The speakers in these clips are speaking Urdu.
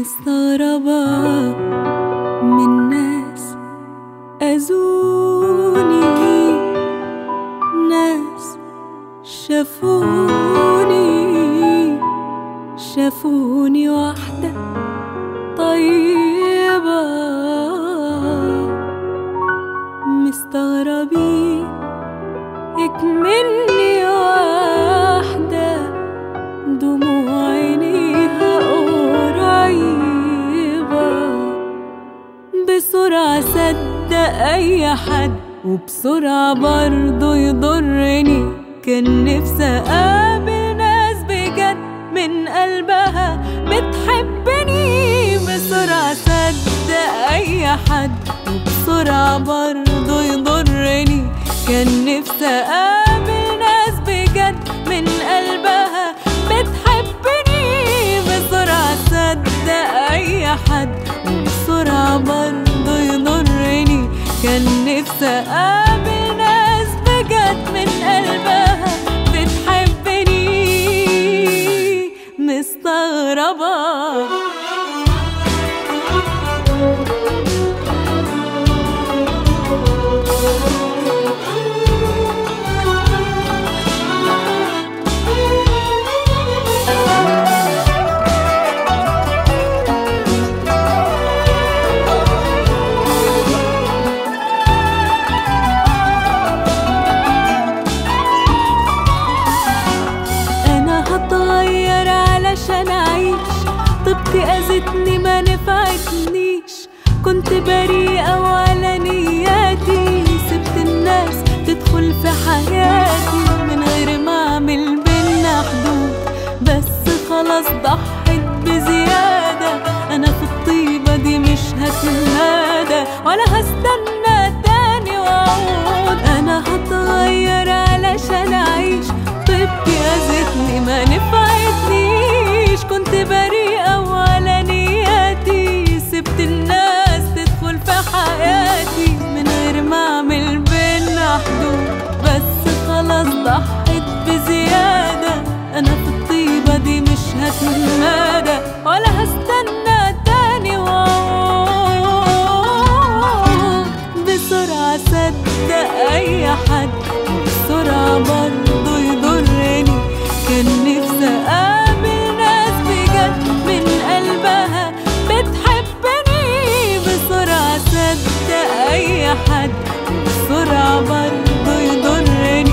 مستغربة من ناس أذوني ناس شافوني شافوني واحدة طيبة مستغربين اكملني واحدة دموع صدق أي حد، وبسرعة برضه يضرني. كان نفسي أقابل ناس بجد من قلبها بتحبني. بسرعة صدق أي حد، وبسرعة برضه يضرني. كان نفسي أقابل كان نفسي أقابل ناس بجد من قلبها بتحبني مستغربة. علشان اعيش طبت اذتني ما نفعتنيش. كنت بريئة وعلى بسرعة صدق اي حد وبسرعة برضه يضرني كان نفسي اقابل ناس بجد من قلبها بتحبني بسرعة صدق اي حد وبسرعة برضه يضرني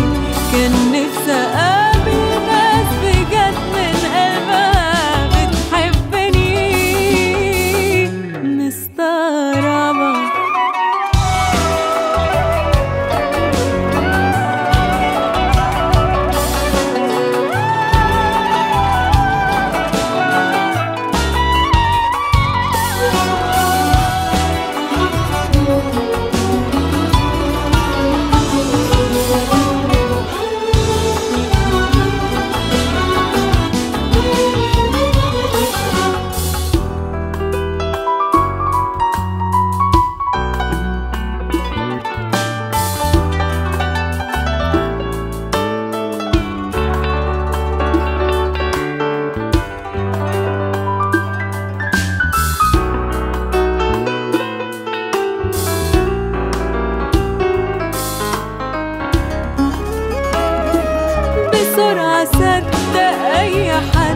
كان نفسي اقابل مستغربة بسرعة